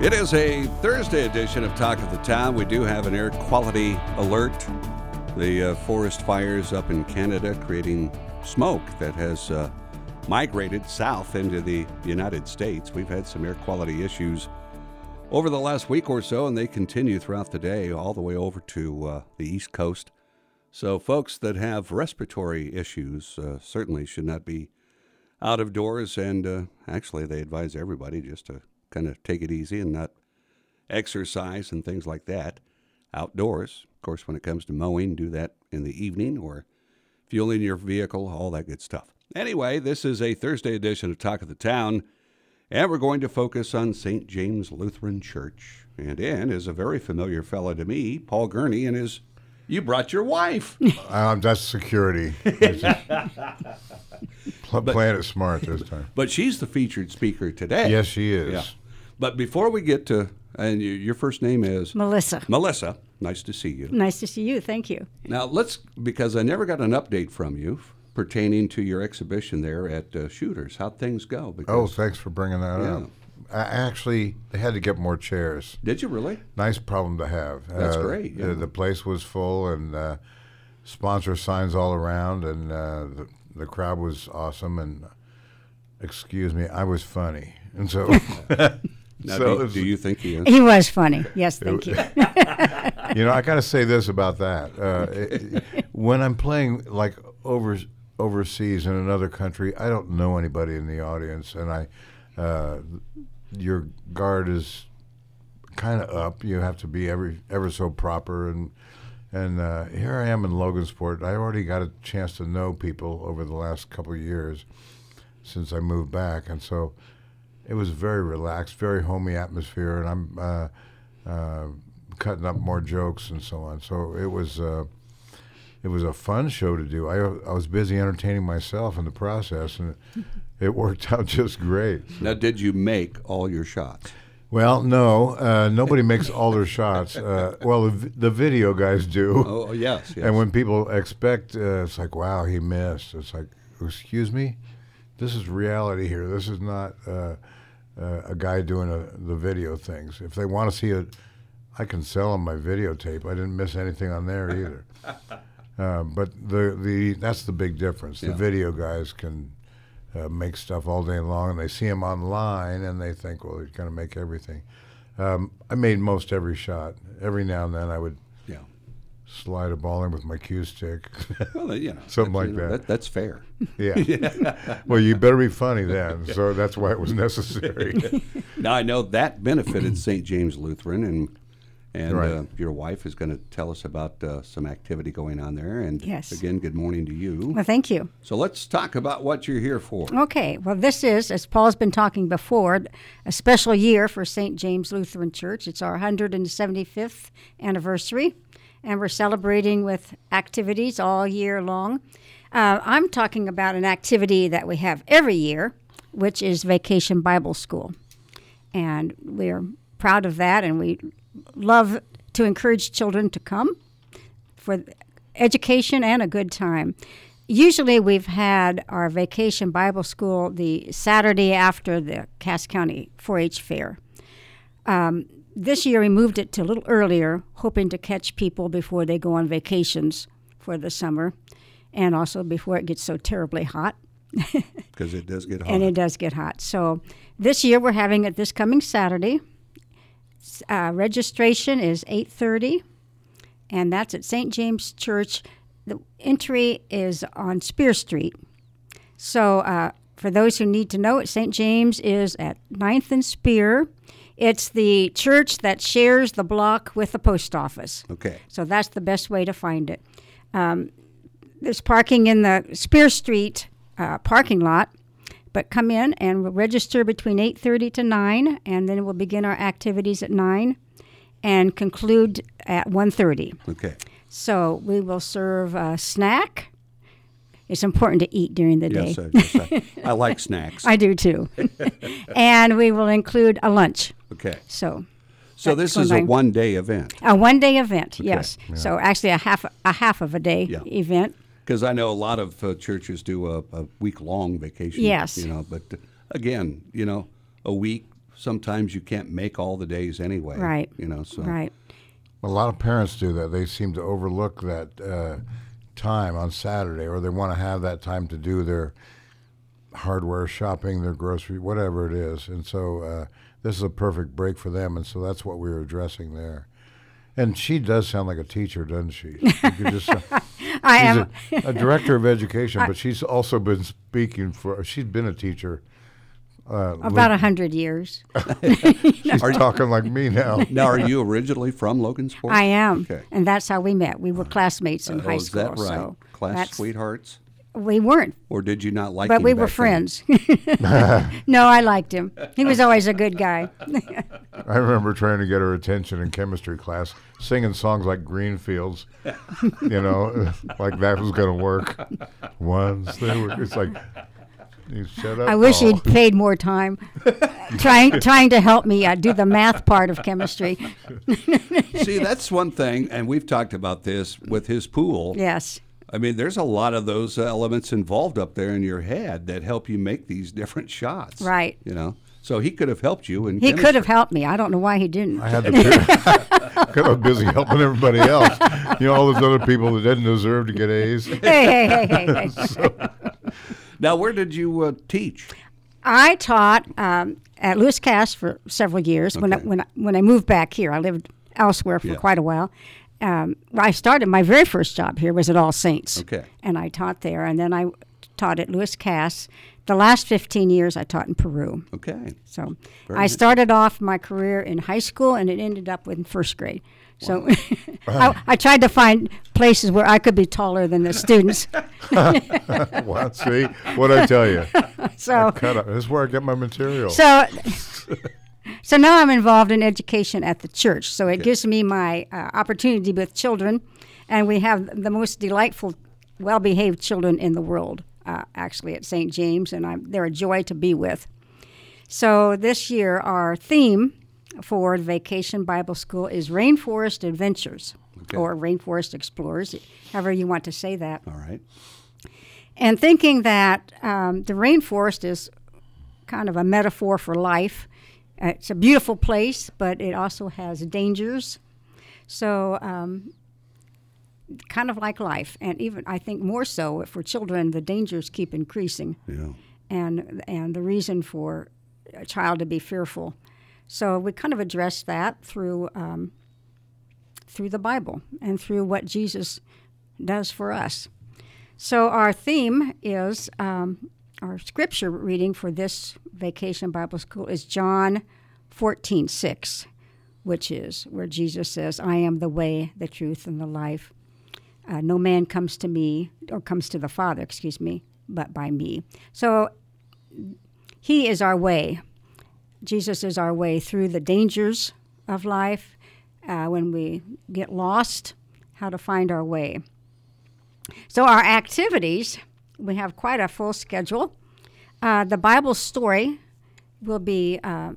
It is a Thursday edition of Talk of the Town. We do have an air quality alert. The uh, forest fires up in Canada creating smoke that has uh, migrated south into the United States. We've had some air quality issues over the last week or so, and they continue throughout the day all the way over to uh, the East Coast. So, folks that have respiratory issues uh, certainly should not be out of doors, and uh, actually, they advise everybody just to kind of take it easy and not exercise and things like that outdoors. Of course, when it comes to mowing, do that in the evening or fueling your vehicle, all that good stuff. Anyway, this is a Thursday edition of Talk of the Town, and we're going to focus on St. James Lutheran Church. And in is a very familiar fellow to me, Paul Gerni, and his. You brought your wife. Um, that's security. Pl- playing it smart this time. But she's the featured speaker today. Yes, she is. Yeah. But before we get to, and you, your first name is Melissa. Melissa. Nice to see you. Nice to see you. Thank you. Now let's, because I never got an update from you pertaining to your exhibition there at uh, Shooters. How'd things go? Because, Oh, thanks for bringing that Yeah. up. I actually, they had to get more chairs. did you really? Nice problem to have. That's Uh, great, yeah. The, the place was full and uh, sponsor signs all around, and uh, the, the crowd was awesome. And excuse me, I was funny, and so. Now, so do, it's- do you think he is? He was funny. Yes, thank you. you know, I got to say this about that. Uh, it- when I'm playing like over overseas in another country, I don't know anybody in the audience, and I, uh, your guard is kind of up. You have to be every ever so proper, and and uh, here I am in Logansport. I already got a chance to know people over the last couple of years since I moved back, and so it was very relaxed, very homey atmosphere, and I'm. Uh, uh, cutting up more jokes and so on. So it was uh, it was a fun show to do. I I was busy entertaining myself in the process, and it, it worked out just great. Now, did you make all your shots? Well, no, uh, nobody makes all their shots. Uh, well, the, the video guys do. Oh, yes, yes. And when people expect, uh, it's like, wow, he missed. It's like, excuse me, this is reality here. This is not uh, uh, a guy doing a, the video things. If they want to see it, I can sell them my videotape. I didn't miss anything on there either. Uh, but the the that's the big difference. The video guys can uh, make stuff all day long, and they see them online, and they think, well, he's going to make everything. Um, I made most every shot. Every now and then, I would yeah. slide a ball in with my cue stick. Well, you know, Something like you know, that. That's fair. yeah. well, you better be funny then. So that's why it was necessary. Now I know that benefited St. James Lutheran, and and Right. uh, your wife is going to tell us about uh, some activity going on there. And Yes. again, good morning to you. Well, thank you. So let's talk about what you're here for. Okay, well, this is, as Paul's been talking before, a special year for St. James Lutheran Church. It's our 175th anniversary, and we're celebrating with activities all year long. Uh, I'm talking about an activity that we have every year, which is Vacation Bible School. And we're proud of that, and we love to encourage children to come for education and a good time. Usually, we've had our vacation Bible school the Saturday after the Cass County 4 H fair. Um, this year, we moved it to a little earlier, hoping to catch people before they go on vacations for the summer and also before it gets so terribly hot. Because it does get hot. And it does get hot. So this year, we're having it this coming Saturday. Uh, registration is 8.30 and that's at st james church. The entry is on spear street. So uh, for those who need to know it st james is at 9th and spear. It's the church that shares the block with the post office. Okay. so that's the best way to find it. Um, there's parking in the Spear Street uh, parking lot, but come in and register between 8:30 to 9, and then we'll begin our activities at 9. and conclude at 1.30. Okay. So we will serve a snack. It's important to eat during the day. Yes, I, yes, I, I like snacks. I do too. and we will include a lunch. okay. So So this is a one day event. a one day event, yes. So actually a half a half of a day Yeah. event. Because I know a lot of uh, churches do a, a week long vacation. Yes. You know, but uh, again, you know, a week, sometimes you can't make all the days anyway. Right. You know, so. Right. A lot of parents do that. They seem to overlook that uh, time on Saturday, or they want to have that time to do their hardware shopping, their grocery, whatever it is. And so uh, this is a perfect break for them. And so that's what we were addressing there. And she does sound like a teacher, doesn't she? You could just, I she's am a, a director of education, but she's also been speaking for. She's been a teacher. Uh, about a hundred years. she's talking like me now. Now, are you originally from Logansport? I am. Okay. And that's how we met. We were classmates in Oh, high is school. that right? So Class sweethearts? We weren't, Or did you not like but him we were friends. no, I liked him. He was always a good guy. I remember trying to get her attention in chemistry class, singing songs like Greenfields, you know, like that was going to work. Once there were, it's like, you shut up. I wish Paul. he'd paid more time trying trying to help me uh, do the math part of chemistry. See, that's one thing, and we've talked about this with his pool. Yes. I mean, there's a lot of those elements involved up there in your head that help you make these different shots. Right. You know, so he could have helped you. In He could have helped me. I don't know why he didn't. I had to because I was busy helping everybody else. You know, all those other people that didn't deserve to get A's. hey, hey, hey, hey, hey. Now, where did you uh, teach? I taught um, at Lewis Cass for several years. When I, when I, when I moved back here, I lived elsewhere for Yeah. quite a while. Um, I started my very first job here was at All Saints. Okay. And I taught there, and then I taught at Lewis Cass. The last 15 years, I taught in Peru. Okay. So Very I nice. started off my career in high school, and it ended up in first grade. So I, I tried to find places where I could be taller than the students. Well, see what I tell you. So Cut up. This is where I get my material. So, so now I'm involved in education at the church. So it gives me my uh, opportunity with children, and we have the most delightful, well-behaved children in the world. Uh, actually, at St. James, and I'm, they're a joy to be with. So this year, our theme for Vacation Bible School is Rainforest Adventures, Okay. or Rainforest Explorers, however you want to say that All right. and thinking that um, the rainforest is kind of a metaphor for life. Uh, It's a beautiful place, but it also has dangers. So, um, kind of like life, and even I think more so for children, the dangers keep increasing, Yeah. and and the reason for a child to be fearful. So we kind of address that through um, through the Bible and through what Jesus does for us. So our theme is um, our scripture reading for this vacation Bible school is John 14, 6, which is where Jesus says, I am the way, the truth, and the life. Uh, no man comes to me, or comes to the Father, excuse me, but by me. So he is our way. Jesus is our way through the dangers of life, uh, when we get lost, how to find our way. So, our activities, we have quite a full schedule. Uh, the Bible story will be, uh,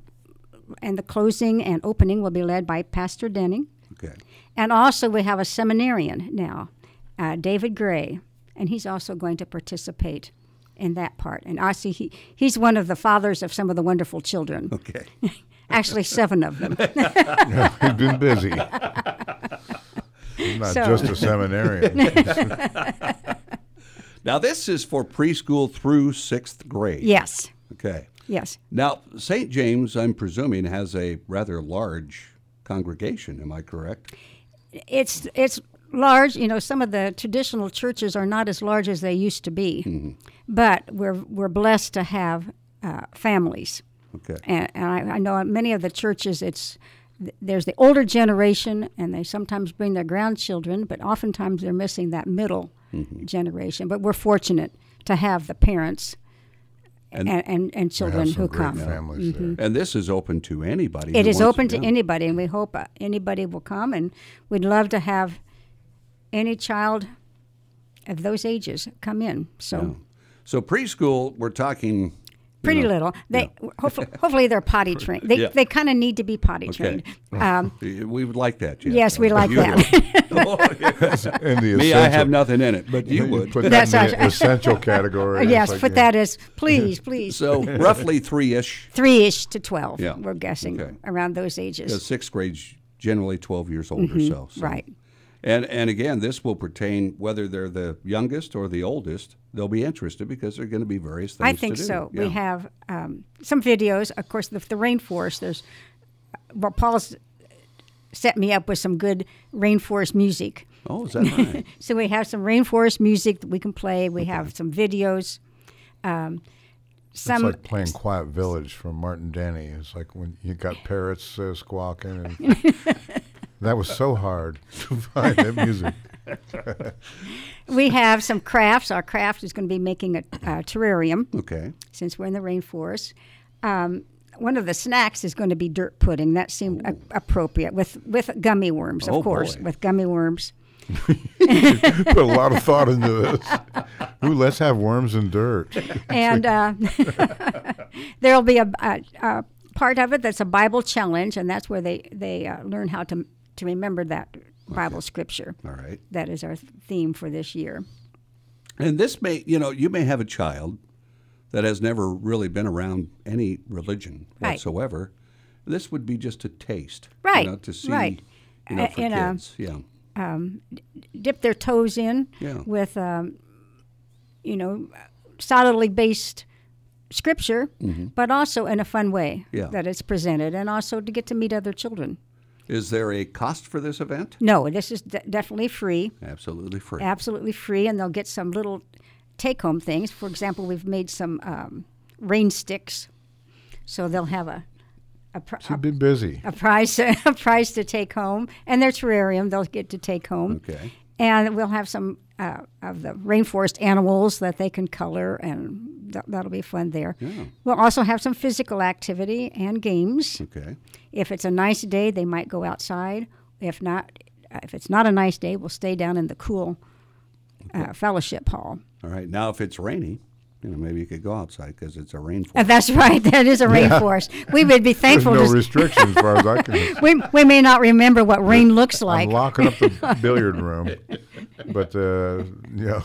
and the closing and opening will be led by Pastor Denning. Okay. And also, we have a seminarian now, uh, David Gray, and he's also going to participate in that part. And I see he, he's one of the fathers of some of the wonderful children, Okay. actually, seven of them. He's been busy. He's not So- just a seminarian. Now, this is for preschool through sixth grade. yes, Okay. yes. Now, St. James, I'm presuming, has a rather large congregation. Am I correct? it's it's large. You know, some of the traditional churches are not as large as they used to be, but we're we're blessed to have uh, families, Okay. and, and I, I know many of the churches. It's there's the older generation, and they sometimes bring their grandchildren, but oftentimes they're missing that middle generation. But we're fortunate to have the parents and, and, and children who great come. families there. And this is open to anybody. It who is wants open to yeah. anybody, and we hope uh, anybody will come. And we'd love to have any child of those ages come in. So So preschool, we're talking. You pretty know, little. They hopefully, hopefully they're potty trained. They Yeah. they kind of need to be potty Okay. trained. Um, We would like that, Jeff. yes, we like you that. would. In the Me, I have nothing in it, but you you would. put that That's in the essential category. yes, like, put yeah. that as please, please. So roughly three-ish. Three ish to twelve. Yeah. We're guessing Okay. around those The ages. sixth grade's generally 12 years old or so, so. Right. And and again, this will pertain whether they're the youngest or the oldest. They'll be interested because there are going to be various things. I think so. Yeah. We have um, some videos. Of course, the, the rainforest. There's well, Paul's set me up with some good rainforest music. Oh, is that right? So we have some rainforest music that we can play. We have some videos. Um, It's like playing Quiet Village from Martin Denny. It's like when you got parrots uh, squawking, and that was so hard to find that music. we have some crafts. Our craft is going to be making a, a terrarium okay. since we're in the rainforest. Um, one of the snacks is going to be dirt pudding. That seemed a- appropriate with with gummy worms, of Oh, course, boy. with gummy worms. Put a lot of thought into this. Ooh, let's have worms and dirt. and uh, there'll be a, a, a part of it that's a Bible challenge, and that's where they they uh, learn how to to remember that Bible scripture. All right. That is our theme for this year. And this may, you know, you may have a child that has never really been around any religion Right. whatsoever. This would be just a taste, Right, You know, to see, right. you know, for in a- kids. yeah. Dip their toes in Yeah. with, um, you know, solidly based scripture, but also in a fun way Mm-hmm. Yeah. that it's presented, and also to get to meet other children. Is there a cost for this event? No, this is de- definitely free. Absolutely free. absolutely free, and they'll get some little take home things. For example, we've made some um, rain sticks, so they'll have a a, pr- She's been busy. a prize a prize to take home, and their terrarium they'll get to take home. Okay. And we'll have some uh, of the rainforest animals that they can color, and th- that'll be fun there. Yeah. We'll also have some physical activity and games. Okay. If it's a nice day, they might go outside. If not, uh, if it's not a nice day, we'll stay down in the cool uh, fellowship hall. All right. Now, if it's rainy, you know, maybe you could go outside because it's a rainforest. Uh, that's right. That is a rainforest. We would be thankful. There's thankful. no restrictions as far as I can. we, we may not remember what rain looks like. I'm locking up the billiard room, but uh, yeah,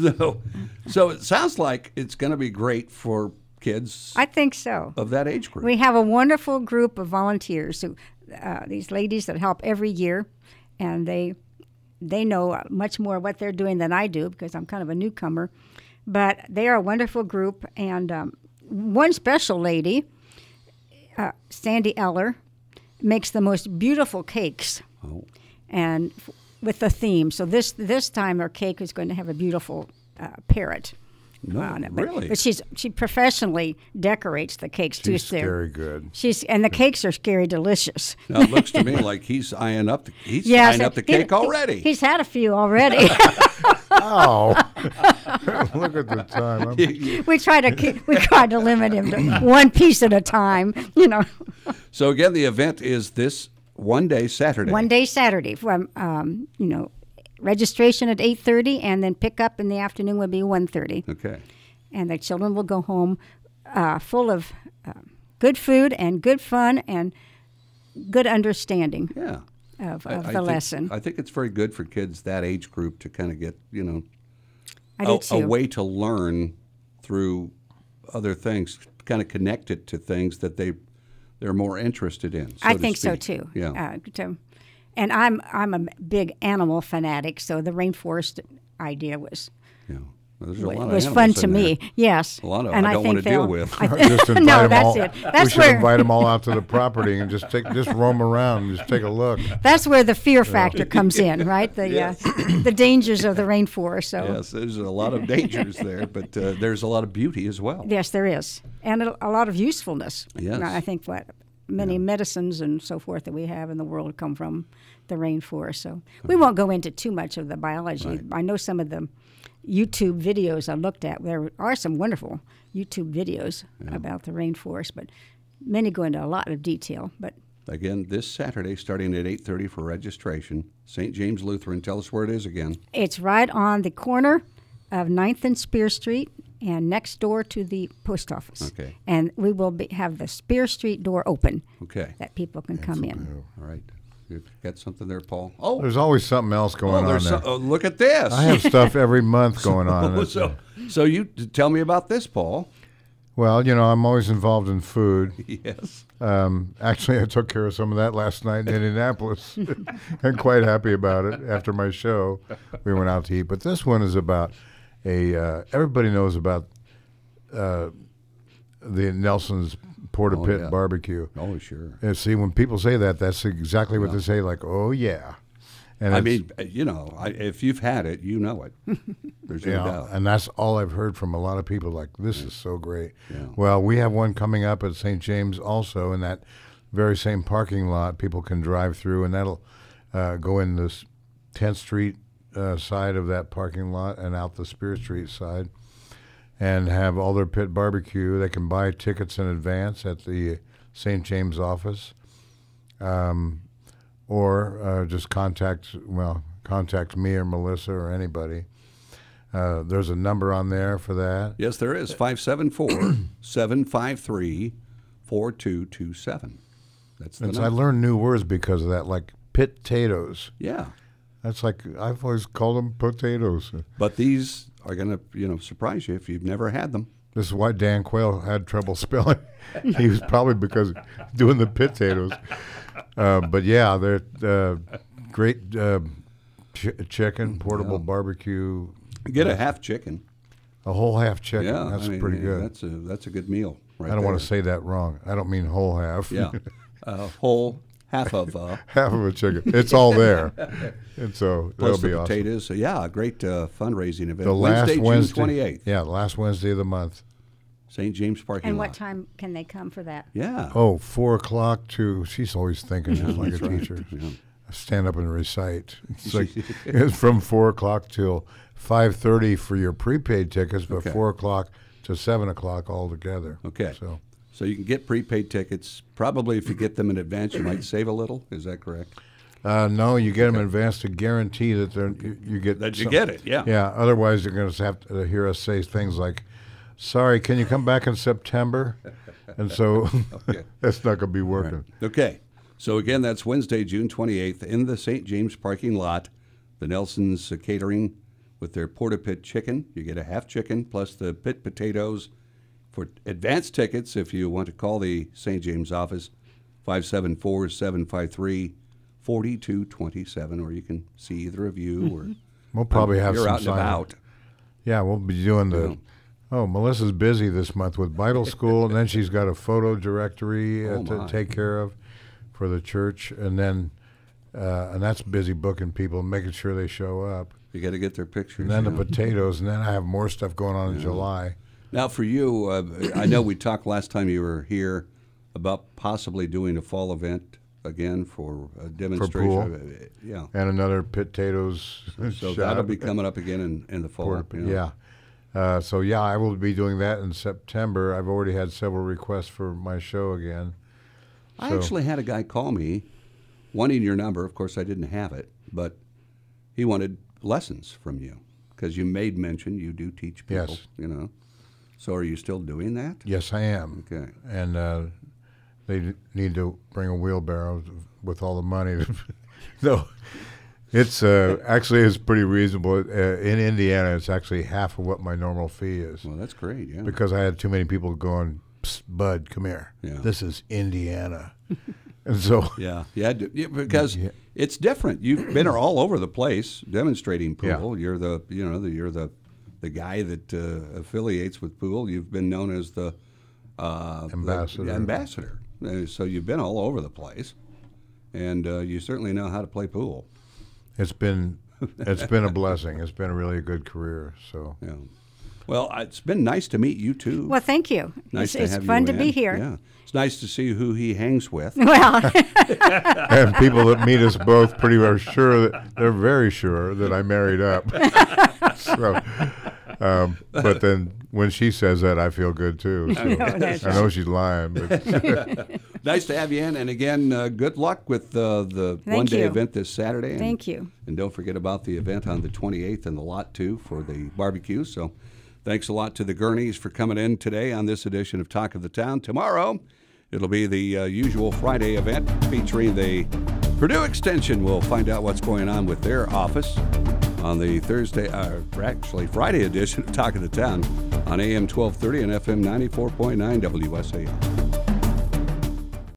so, so it sounds like it's going to be great for kids I think so. of that age group. We have a wonderful group of volunteers. Who, uh, these ladies that help every year, and they they know much more what they're doing than I do because I'm kind of a newcomer. But they are a wonderful group, and um, one special lady, uh, Sandy Eller, makes the most beautiful cakes, Oh. and f- with the theme. So this this time our cake is going to have a beautiful uh, parrot. No, on it. But, really? but she's she professionally decorates the cakes too. she's very good. She's and the cakes are scary delicious. Now it looks to me like he's eyeing up the he's Yes, eyeing up the he- cake he- already. He's had a few already. Oh, look at the time. We try to keep, we try to limit him to one piece at a time. You know, so again, the event is this one day Saturday. one day Saturday from um, you know registration at eight thirty, and then pick up in the afternoon would be one thirty, Okay. and the children will go home uh, full of uh, good food and good fun and good understanding Yeah. of, of I the think- lesson. I think it's very good for kids that age group to kind of get you know I a, a way to learn through other things, kind of connect it to things that they they're more interested in. so I think so too. Yeah. Uh, to, and I'm I'm a big animal fanatic, so the rainforest idea was yeah. Well, there's a lot of was fun to me. there. Yes, A lot of and I I don't wanna deal with. I- just invite no, them that's all. it. we That's should where invite them all out to the property and just take just roam around, and just take a look. that's where the fear factor comes in, right? The uh, the dangers of the rainforest. So Yes, there's a lot of dangers there, but uh, there's a lot of beauty as well. yes, there is, and a, a lot of usefulness. Yes. I think what many medicines and so forth that we have in the world come from the rainforest. So we won't go into too much of the biology. I know some of the YouTube videos I looked at. There are some wonderful YouTube videos about the rainforest, but many go into a lot of detail. But Again, this Saturday, starting at 8:30 for registration. St. James Lutheran. Tell us where it is again. it's right on the corner of 9th and Spear Street and next door to the post office. Okay. And we will be, have the Spear Street door open Okay. that people can come in. All right. You got something there, Paul? Oh, There's always something else oh, going on there. so- oh, look at this. I have stuff every month going on. Oh, so, so you tell me about this, Paul. well, you know, I'm always involved in food. Yes. Um, actually, I took care of some of that last night in Indianapolis. I'm quite happy about it. After my show, we went out to eat. But this one is about a. Uh, everybody knows about uh, the Nelson's Porta Oh, Pit yeah. barbecue. Oh, sure. And see, when people say that, that's exactly what they say. Like, oh yeah. And I mean, uh, you know, I, if you've had it, you know it. There's no Yeah, doubt. and that's all I've heard from a lot of people. Like, this is so great. Yeah. Well, we have one coming up at St. James also in that very same parking lot. People can drive through, and that'll uh, go in this 10th Street uh, side of that parking lot and out the Spear Street side, and have all their pit barbecue. They can buy tickets in advance at the St. James office, um, or uh, just contact well contact me or Melissa or anybody. Uh, there's a number on there for that. Yes, there is. 574 753 4227. That's the And so I learned new words because of that, like potatoes. Yeah. That's like I've always called them potatoes. But these are going to, you know, surprise you if you've never had them. This is why Dan Quayle had trouble spelling. he was probably because doing the potatoes. Uh, but yeah, they're uh, great uh, ch- chicken, portable barbecue, Get a half chicken. a whole half chicken. Yeah, that's I mean, pretty good. That's a that's a good meal. Right I don't want to say that wrong. I don't mean whole half. Yeah, a whole half of uh, half of a chicken. It's all there, and so that'll plus be the awesome. potatoes. So yeah, a great uh, fundraising event. The last Wednesday, Wednesday, June twenty eighth, Yeah, the last Wednesday of the month. St. James parking And lot. what time can they come for that? Yeah. Oh, four o'clock to. She's always thinking just like a that's right. teacher. Yeah. Stand up and recite. It's like it's from four o'clock till five thirty for your prepaid tickets, but Okay. four o'clock to seven o'clock altogether. Okay. So So you can get prepaid tickets. Probably if you get them in advance, you might save a little. Is that correct? uh, no, you get them in advance to guarantee that they're you, you get That you some- get it. Yeah. Yeah. Otherwise, they're going to have to hear us say things like, "Sorry, can you come back in September?" And so Okay. that's not going to be working. Okay. So again, that's Wednesday, June 28th, in the St. James parking lot. The Nelsons uh, Catering with their Porta Pit chicken. You get a half chicken plus the pit potatoes. For advance tickets, if you want to call the St. James office, 574 753 4227, or you can see either of you, or We'll probably have some out sign- about. Yeah, we'll be doing the. Oh, Melissa's busy this month with Bible school, and then she's got a photo directory uh, Oh, to my. take care of for the church, and then uh, and that's busy booking people, and making sure they show up, You got to get their pictures. and then you the potatoes, and then I have more stuff going on in July. Now, for you, uh, I know we talked last time you were here about possibly doing a fall event again for a demonstration. pool? Uh, Yeah. And another potatoes. So that'll be coming up again in, in the fall. You know. Yeah. Uh, so yeah, I will be doing that in September. I've already had several requests for my show again. I actually had a guy call me wanting your number. Of course, I didn't have it, but he wanted lessons from you because you made mention you do teach people. Yes. You know. So are you still doing that? Yes, I am. Okay. and uh, they need to bring a wheelbarrow with all the money. no, it's uh, actually it's pretty reasonable. Uh, in Indiana, it's actually half of what my normal fee is Well, that's great. Yeah. because I had too many people going, "Bud, come here. Yeah. This is Indiana," and so Yeah, yeah, d- yeah, because it's different. You've been all over the place demonstrating Yeah. You're the, you know, the, you're the, the guy that uh, affiliates with pool. You've been known as the uh, the Ambassador. ambassador. Uh, so you've been all over the place, and uh, you certainly know how to play pool. it's been it's been a blessing. It's been a really good career. So Yeah. Well, it's been nice to meet you too. Well, thank you. nice it's to it's have fun you to be here. Yeah, it's nice to see who he hangs with. Well, and people that meet us both pretty are sure that they're very sure that I married up. so um, but then when she says that, I feel good too. So that's I know she's lying, but Nice to have you in. And again, uh, good luck with uh, the Thank one day you. event this Saturday. And, Thank you. And don't forget about the event on the 28th and the lot too for the barbecue. So thanks a lot to the Gernis for coming in today on this edition of Talk of the Town. Tomorrow, it'll be the uh, usual Friday event featuring the Purdue Extension. We'll find out what's going on with their office on the Thursday, uh, actually Friday edition of Talk of the Town on AM 1230 and FM 94.9 WSAL.